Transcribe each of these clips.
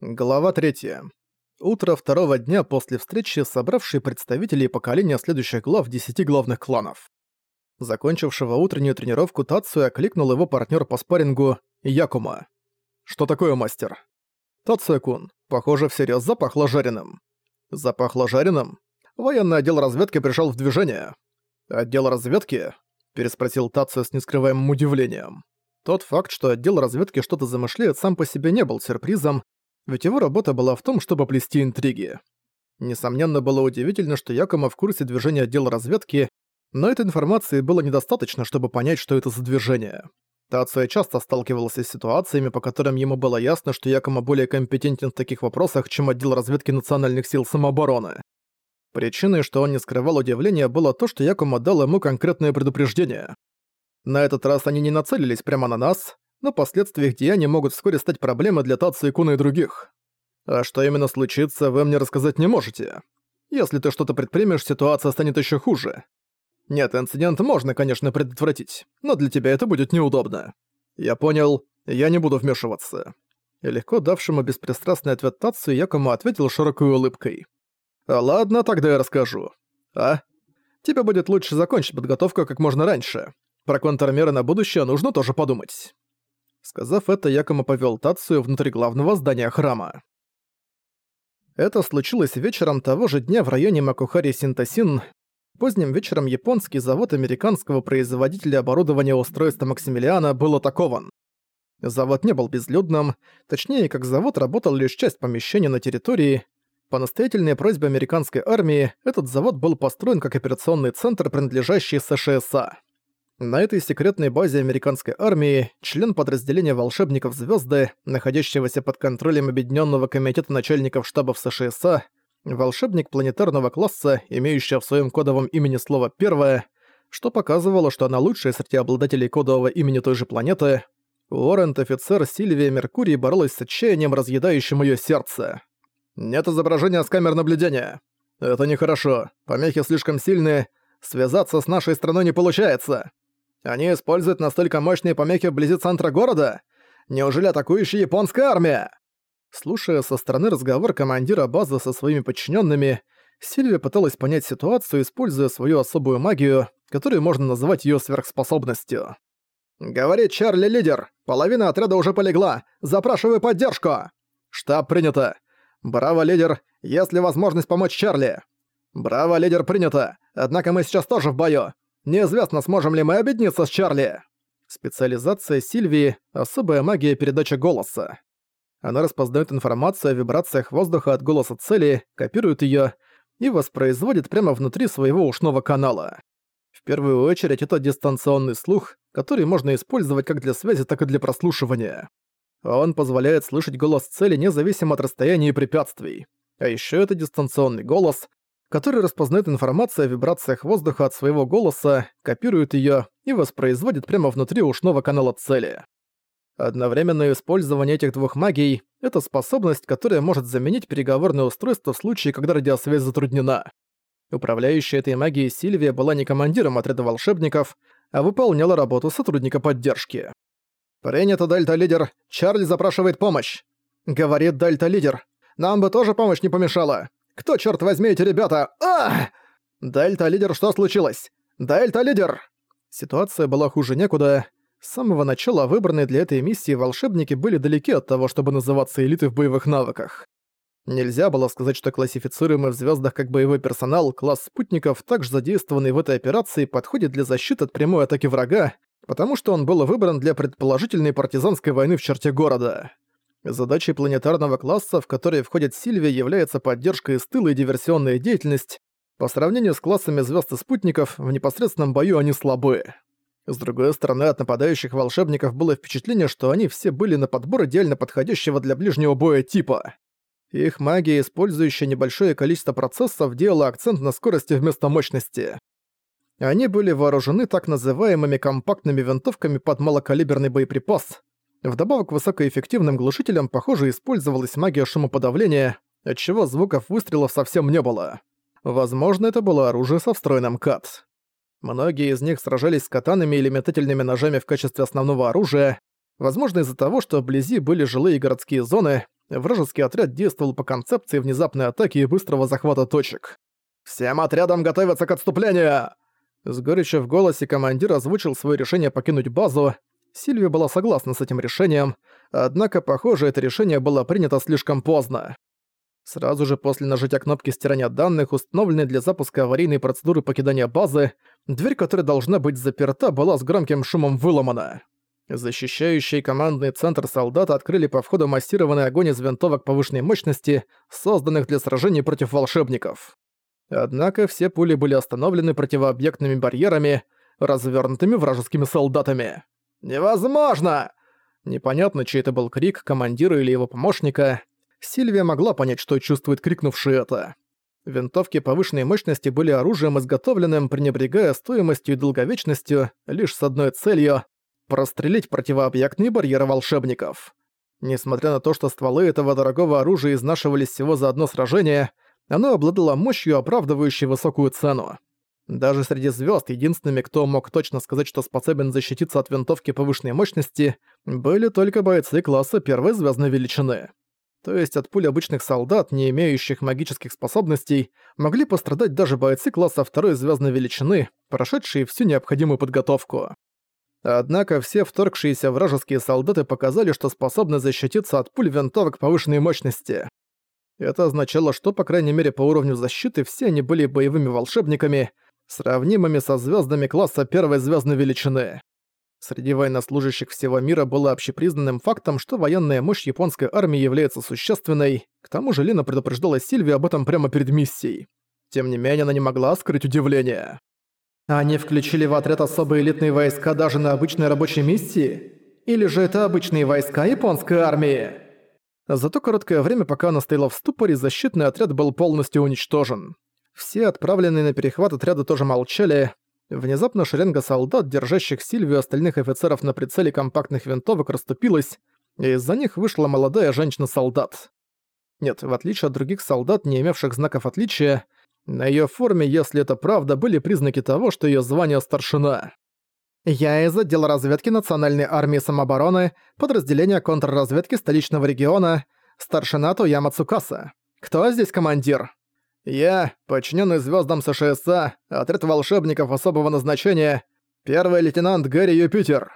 Глава 3. Утро второго дня после встречи, собравшей представителей поколения следующих глав десяти главных кланов. Закончившего утреннюю тренировку Тацию окликнул его партнер по спаррингу Якума. «Что такое, мастер?» «Тацию-кун, похоже, всерьез запахло жареным». «Запахло жареным?» Военный отдел разведки пришел в движение. «Отдел разведки?» – переспросил Тацию с нескрываемым удивлением. Тот факт, что отдел разведки что-то замышляет, сам по себе не был сюрпризом, ведь его работа была в том, чтобы плести интриги. Несомненно, было удивительно, что Якома в курсе движения отдела разведки, но этой информации было недостаточно, чтобы понять, что это за движение. Тация часто сталкивался с ситуациями, по которым ему было ясно, что Якома более компетентен в таких вопросах, чем отдел разведки национальных сил самообороны. Причиной, что он не скрывал удивления, было то, что Якома дал ему конкретное предупреждение. На этот раз они не нацелились прямо на нас, но последствия их деяний могут вскоре стать проблемой для Тацу Куна и других. А что именно случится, вы мне рассказать не можете. Если ты что-то предпримешь, ситуация станет еще хуже. Нет, инцидент можно, конечно, предотвратить, но для тебя это будет неудобно. Я понял, я не буду вмешиваться. И легко давшему беспристрастный ответ Тацу Якому ответил широкой улыбкой. А ладно, тогда я расскажу. А? Тебе будет лучше закончить подготовку как можно раньше. Про контрмеры на будущее нужно тоже подумать. Сказав это, Якома повёл Тацию внутрь главного здания храма. Это случилось вечером того же дня в районе Макухари Синтасин. Поздним вечером японский завод американского производителя оборудования устройства Максимилиана был атакован. Завод не был безлюдным, точнее, как завод работал лишь часть помещения на территории. По настоятельной просьбе американской армии, этот завод был построен как операционный центр, принадлежащий США. На этой секретной базе американской армии член подразделения волшебников Звезды, находящегося под контролем Объединенного комитета начальников штабов США, волшебник планетарного класса, имеющий в своем кодовом имени слово «первое», что показывало, что она лучшая среди обладателей кодового имени той же планеты, Уоррент-офицер Сильвия Меркурий боролась с отчаянием, разъедающим ее сердце. «Нет изображения с камер наблюдения. Это нехорошо. Помехи слишком сильные. Связаться с нашей страной не получается. Они используют настолько мощные помехи вблизи центра города? Неужели атакующая японская армия?» Слушая со стороны разговор командира базы со своими подчиненными, Сильвия пыталась понять ситуацию, используя свою особую магию, которую можно назвать ее сверхспособностью. «Говорит Чарли лидер! Половина отряда уже полегла! Запрашиваю поддержку!» «Штаб принято! Браво, лидер! Есть ли возможность помочь Чарли?» «Браво, лидер, принято! Однако мы сейчас тоже в бою! Неизвестно, сможем ли мы объединиться с Чарли. Специализация Сильвии — особая магия передачи голоса. Она распознает информацию о вибрациях воздуха от голоса цели, копирует ее и воспроизводит прямо внутри своего ушного канала. В первую очередь это дистанционный слух, который можно использовать как для связи, так и для прослушивания. Он позволяет слышать голос цели независимо от расстояния и препятствий. А еще это дистанционный голос, который распознает информацию о вибрациях воздуха от своего голоса, копирует ее и воспроизводит прямо внутри ушного канала цели. Одновременное использование этих двух магий — это способность, которая может заменить переговорное устройство в случае, когда радиосвязь затруднена. Управляющая этой магией Сильвия была не командиром отряда волшебников, а выполняла работу сотрудника поддержки. «Принято, Дельта-лидер. Чарли запрашивает помощь», — говорит Дельта-лидер. «Нам бы тоже помощь не помешала. Кто, черт возьми, эти ребята? А! Дельта-лидер, что случилось? Дельта-лидер! Ситуация была хуже некуда. С самого начала выбранные для этой миссии волшебники были далеки от того, чтобы называться элитой в боевых навыках. Нельзя было сказать, что классифицируемый в звездах как боевой персонал, класс спутников, также задействованный в этой операции, подходит для защиты от прямой атаки врага, потому что он был выбран для предположительной партизанской войны в черте города. Задачей планетарного класса, в который входит Сильвия, является поддержка из тыла и диверсионная деятельность. По сравнению с классами звезд и спутников, в непосредственном бою они слабы. С другой стороны, от нападающих волшебников было впечатление, что они все были на подбор идеально подходящего для ближнего боя типа. Их магия, использующая небольшое количество процессов, делала акцент на скорости вместо мощности. Они были вооружены так называемыми компактными винтовками под малокалиберный боеприпас, Вдобавок высокоэффективным глушителям, похоже, использовалась магия шумоподавления, отчего звуков выстрелов совсем не было. Возможно, это было оружие со встроенным кат. Многие из них сражались с катанами или метательными ножами в качестве основного оружия, возможно из-за того, что вблизи были жилые городские зоны, вражеский отряд действовал по концепции внезапной атаки и быстрого захвата точек. «Всем отрядам готовиться к отступлению!» С горечью в голосе командир озвучил свое решение покинуть базу. Сильвия была согласна с этим решением, однако, похоже, это решение было принято слишком поздно. Сразу же после нажатия кнопки стирания данных, установленной для запуска аварийной процедуры покидания базы, дверь, которая должна быть заперта, была с громким шумом выломана. Защищающий командный центр солдат открыли по входу массированный огонь из винтовок повышенной мощности, созданных для сражений против волшебников. Однако все пули были остановлены противообъектными барьерами, развернутыми вражескими солдатами. «Невозможно!» Непонятно, чей это был крик, командира или его помощника. Сильвия могла понять, что чувствует крикнувший это. Винтовки повышенной мощности были оружием, изготовленным, пренебрегая стоимостью и долговечностью, лишь с одной целью — прострелить противообъектные барьеры волшебников. Несмотря на то, что стволы этого дорогого оружия изнашивались всего за одно сражение, оно обладало мощью, оправдывающей высокую цену. Даже среди звезд единственными, кто мог точно сказать, что способен защититься от винтовки повышенной мощности, были только бойцы класса первой звездной величины. То есть от пуль обычных солдат, не имеющих магических способностей, могли пострадать даже бойцы класса второй звездной величины, прошедшие всю необходимую подготовку. Однако все вторгшиеся вражеские солдаты показали, что способны защититься от пуль винтовок повышенной мощности. Это означало, что, по крайней мере, по уровню защиты все они были боевыми волшебниками, сравнимыми со звездами класса первой звездной величины. Среди военнослужащих всего мира было общепризнанным фактом, что военная мощь японской армии является существенной, к тому же Лина предупреждала Сильви об этом прямо перед миссией. Тем не менее, она не могла скрыть удивление. «Они включили в отряд особые элитные войска даже на обычной рабочей миссии? Или же это обычные войска японской армии?» За то короткое время, пока она стояла в ступоре, защитный отряд был полностью уничтожен. Все отправленные на перехват отряда тоже молчали, Внезапно шеренга солдат, держащих Сильвию и остальных офицеров на прицеле компактных винтовок, расступилась, и из-за них вышла молодая женщина-солдат. Нет, в отличие от других солдат, не имевших знаков отличия, на её форме, если это правда, были признаки того, что её звание старшина. «Я из отдела разведки Национальной армии самообороны, подразделения контрразведки столичного региона, старшина Тояма Цукаса. Кто здесь командир?» Я, подчиненный звездам СШСА, отряд волшебников особого назначения, первый лейтенант Гэри Юпитер.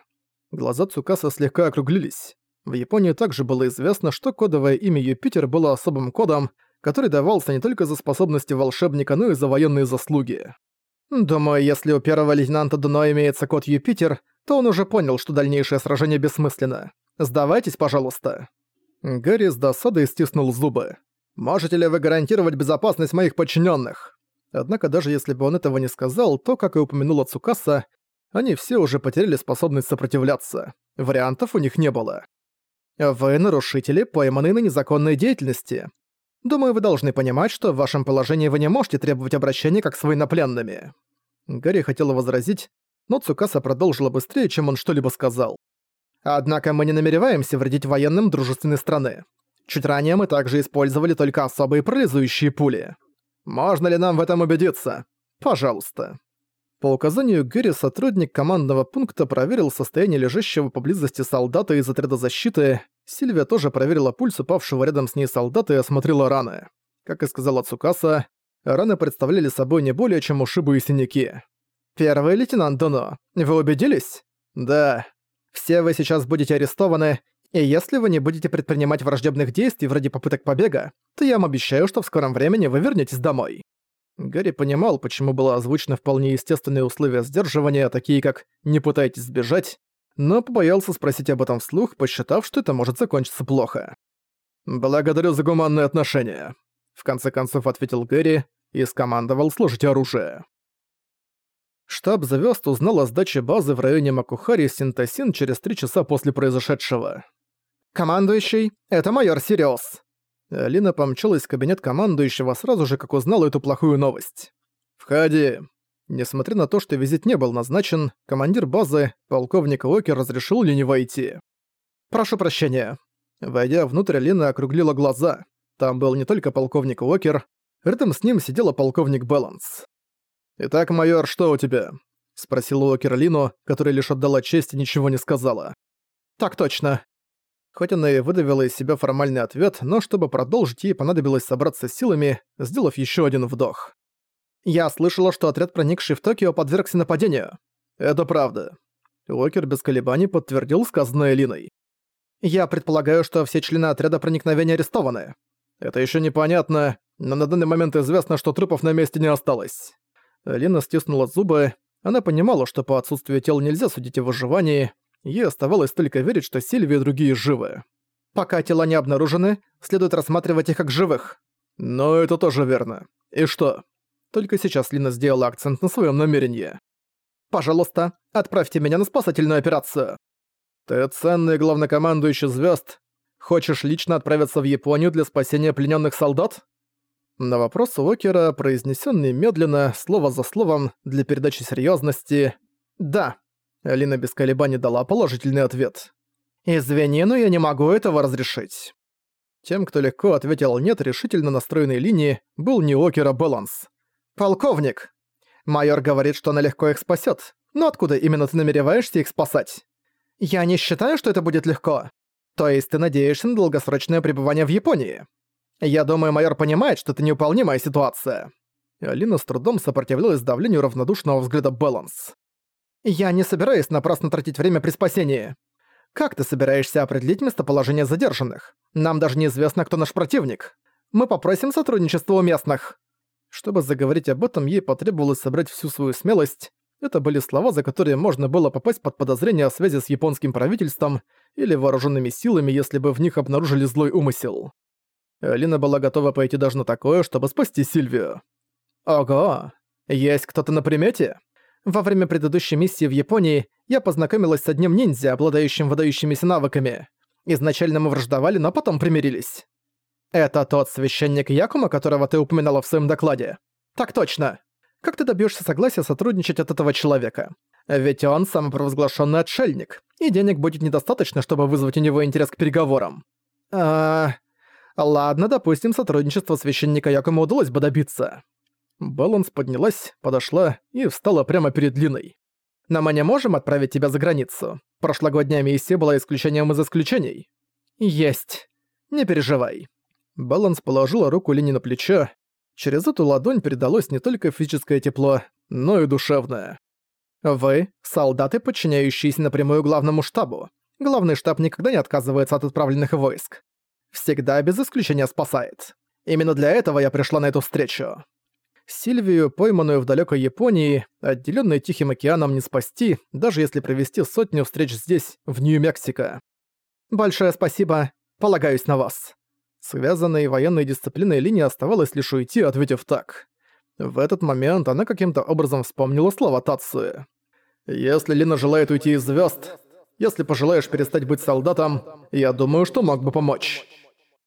Глаза Цукаса слегка округлились. В Японии также было известно, что кодовое имя Юпитер было особым кодом, который давался не только за способности волшебника, но и за военные заслуги. Думаю, если у первого лейтенанта Дуно имеется код Юпитер, то он уже понял, что дальнейшее сражение бессмысленно. Сдавайтесь, пожалуйста. Гарри с досадой стиснул зубы. Можете ли вы гарантировать безопасность моих подчиненных? Однако даже если бы он этого не сказал, то, как и упомянула Цукаса, они все уже потеряли способность сопротивляться. Вариантов у них не было. Вы нарушители, пойманные на незаконной деятельности. Думаю, вы должны понимать, что в вашем положении вы не можете требовать обращения как с военнопленными. Гарри хотела возразить, но Цукаса продолжила быстрее, чем он что-либо сказал. Однако мы не намереваемся вредить военным дружественной страны. Чуть ранее мы также использовали только особые парализующие пули. Можно ли нам в этом убедиться? Пожалуйста. По указанию Гэри сотрудник командного пункта проверил состояние лежащего поблизости солдата из отряда защиты. Сильвия тоже проверила пульс упавшего рядом с ней солдата и осмотрела раны. Как и сказала Цукаса, раны представляли собой не более чем ушибы и синяки. «Первый лейтенант Доно, вы убедились?» «Да. Все вы сейчас будете арестованы, и если вы не будете предпринимать враждебных действий вроде попыток побега, то я вам обещаю, что в скором времени вы вернетесь домой». Гарри понимал, почему было озвучено вполне естественные условия сдерживания, такие как «не пытайтесь сбежать», но побоялся спросить об этом вслух, посчитав, что это может закончиться плохо. «Благодарю за гуманные отношения», — в конце концов ответил Гэри и скомандовал служить оружие. Штаб звезд узнал о сдаче базы в районе Макухари Синтасин через три часа после произошедшего. «Командующий, это майор Сириос!» Лина помчалась в кабинет командующего сразу же, как узнала эту плохую новость. «Входи!» Несмотря на то, что визит не был назначен, командир базы, полковник Уокер, разрешил Лине войти. «Прошу прощения». Войдя внутрь, Лина округлила глаза. Там был не только полковник Уокер, рядом с ним сидела полковник Баланс. «Итак, майор, что у тебя?» — спросил Уокер Лину, которая лишь отдала честь и ничего не сказала. «Так точно. Хоть она и выдавила из себя формальный ответ, но чтобы продолжить, ей понадобилось собраться силами, сделав еще один вдох. «Я слышала, что отряд, проникший в Токио, подвергся нападению». «Это правда». Уокер без колебаний подтвердил сказанное Линой. «Я предполагаю, что все члены отряда проникновения арестованы». «Это еще непонятно, но на данный момент известно, что трупов на месте не осталось». Лина стиснула зубы. Она понимала, что по отсутствию тел нельзя судить о выживании, Ей оставалось только верить, что Сильвия и другие живы. Пока тела не обнаружены, следует рассматривать их как живых. Но это тоже верно. И что? Только сейчас Лина сделала акцент на своем намерении. «Пожалуйста, отправьте меня на спасательную операцию». «Ты ценный главнокомандующий звезд. Хочешь лично отправиться в Японию для спасения плененных солдат?» На вопрос Уокера, произнесенный медленно, слово за словом, для передачи серьезности, «Да, Алина без колебаний дала положительный ответ. «Извини, но я не могу этого разрешить». Тем, кто легко ответил «нет» решительно настроенной линии, был не Окера Баланс. «Полковник! Майор говорит, что она легко их спасет. Но откуда именно ты намереваешься их спасать? Я не считаю, что это будет легко. То есть ты надеешься на долгосрочное пребывание в Японии? Я думаю, майор понимает, что это неуполнимая ситуация». Алина с трудом сопротивлялась давлению равнодушного взгляда Баланс. «Я не собираюсь напрасно тратить время при спасении. Как ты собираешься определить местоположение задержанных? Нам даже неизвестно, кто наш противник. Мы попросим сотрудничества у местных». Чтобы заговорить об этом, ей потребовалось собрать всю свою смелость. Это были слова, за которые можно было попасть под подозрение о связи с японским правительством или вооруженными силами, если бы в них обнаружили злой умысел. Алина была готова пойти даже на такое, чтобы спасти Сильвию. «Ого! Есть кто-то на примете?» Во время предыдущей миссии в Японии я познакомилась с одним ниндзя, обладающим выдающимися навыками. Изначально мы враждовали, но потом примирились. Это тот священник Якума, которого ты упоминала в своем докладе? Так точно. Как ты добьешься согласия сотрудничать от этого человека? Ведь он самопровозглашенный отшельник, и денег будет недостаточно, чтобы вызвать у него интерес к переговорам. А, ладно, допустим, сотрудничество священника Якума удалось бы добиться. Баланс поднялась, подошла и встала прямо перед Линой. «Но мы не можем отправить тебя за границу. Прошлогодняя миссия была исключением из исключений». «Есть. Не переживай». Баланс положила руку Лине на плечо. Через эту ладонь передалось не только физическое тепло, но и душевное. «Вы — солдаты, подчиняющиеся напрямую главному штабу. Главный штаб никогда не отказывается от отправленных войск. Всегда без исключения спасает. Именно для этого я пришла на эту встречу. Сильвию, пойманную в далекой Японии, отделенной Тихим океаном, не спасти, даже если провести сотню встреч здесь, в Нью-Мексико. «Большое спасибо. Полагаюсь на вас». Связанной военной дисциплиной линии оставалось лишь уйти, ответив так. В этот момент она каким-то образом вспомнила слова Тацуи. «Если Лина желает уйти из звезд, если пожелаешь перестать быть солдатом, я думаю, что мог бы помочь».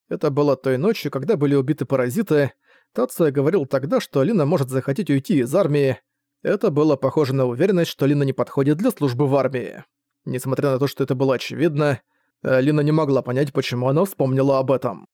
Это было той ночью, когда были убиты паразиты, Тация говорил тогда, что Лина может захотеть уйти из армии. Это было похоже на уверенность, что Лина не подходит для службы в армии. Несмотря на то, что это было очевидно, Лина не могла понять, почему она вспомнила об этом.